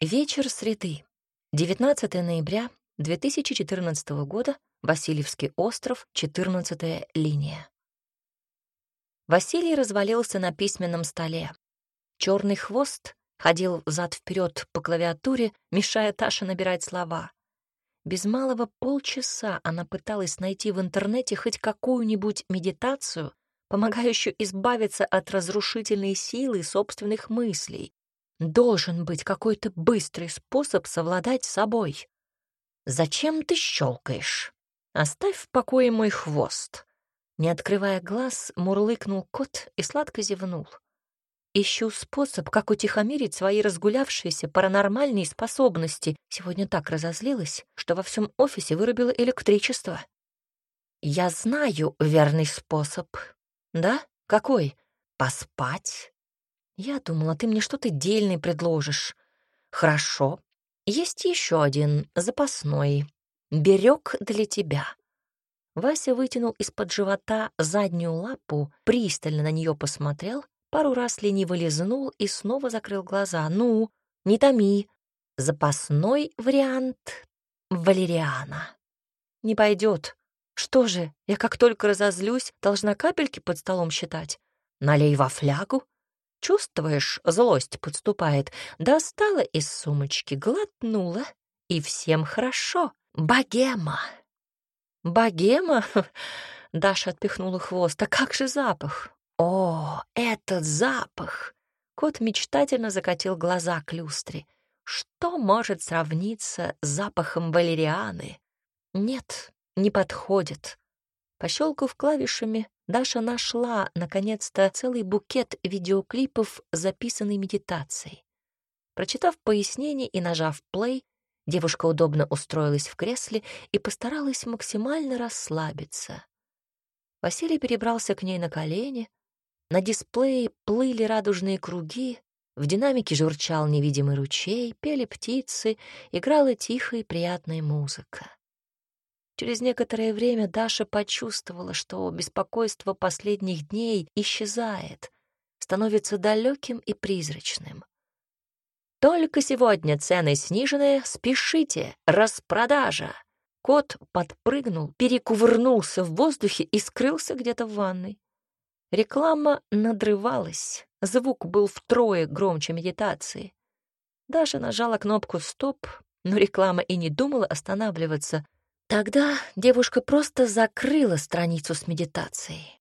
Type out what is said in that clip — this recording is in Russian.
Вечер среды. 19 ноября 2014 года. Васильевский остров, 14 линия. Василий развалился на письменном столе. Черный хвост ходил взад вперед по клавиатуре, мешая Таше набирать слова. Без малого полчаса она пыталась найти в интернете хоть какую-нибудь медитацию, помогающую избавиться от разрушительной силы собственных мыслей. Должен быть какой-то быстрый способ совладать с собой. «Зачем ты щелкаешь? Оставь в покое мой хвост». Не открывая глаз, мурлыкнул кот и сладко зевнул. Ищу способ, как утихомирить свои разгулявшиеся паранормальные способности. Сегодня так разозлилась, что во всем офисе вырубила электричество. Я знаю верный способ. Да? Какой? Поспать. Я думала, ты мне что-то дельное предложишь. Хорошо. Есть еще один, запасной. Берег для тебя. Вася вытянул из-под живота заднюю лапу, пристально на нее посмотрел пару раз лениво лизнул и снова закрыл глаза. «Ну, не томи. Запасной вариант валериана». «Не пойдет. Что же, я как только разозлюсь, должна капельки под столом считать? Налей во флягу. Чувствуешь, злость подступает. Достала из сумочки, глотнула, и всем хорошо. Богема!» «Богема?» — Даша отпихнула хвост. «А как же запах? О, этот запах! Кот мечтательно закатил глаза к люстре. Что может сравниться с запахом валерианы? Нет, не подходит. Пощелкав клавишами, Даша нашла, наконец-то, целый букет видеоклипов, записанный медитацией. Прочитав пояснение и нажав «плей», девушка удобно устроилась в кресле и постаралась максимально расслабиться. Василий перебрался к ней на колени, на дисплее плыли радужные круги, в динамике журчал невидимый ручей, пели птицы, играла тихая и приятная музыка. Через некоторое время Даша почувствовала, что беспокойство последних дней исчезает, становится далеким и призрачным. «Только сегодня цены снижены, спешите, распродажа!» Кот подпрыгнул, перекувырнулся в воздухе и скрылся где-то в ванной. Реклама надрывалась, звук был втрое громче медитации. Даша нажала кнопку «Стоп», но реклама и не думала останавливаться. Тогда девушка просто закрыла страницу с медитацией.